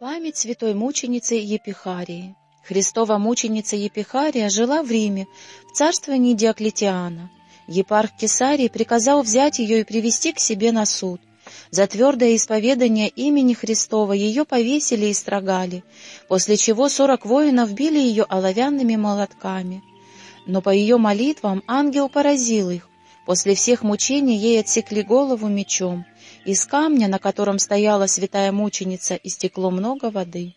Память святой мученицы Епихарии. Христова мученица Епихария жила в Риме, в царствовании Диоклетиана. Епарх Кесарий приказал взять ее и привести к себе на суд. За твердое исповедание имени Христова ее повесили и строгали, после чего сорок воинов били ее оловянными молотками. Но по ее молитвам ангел поразил их. После всех мучений ей отсекли голову мечом. Из камня, на котором стояла святая мученица, истекло много воды.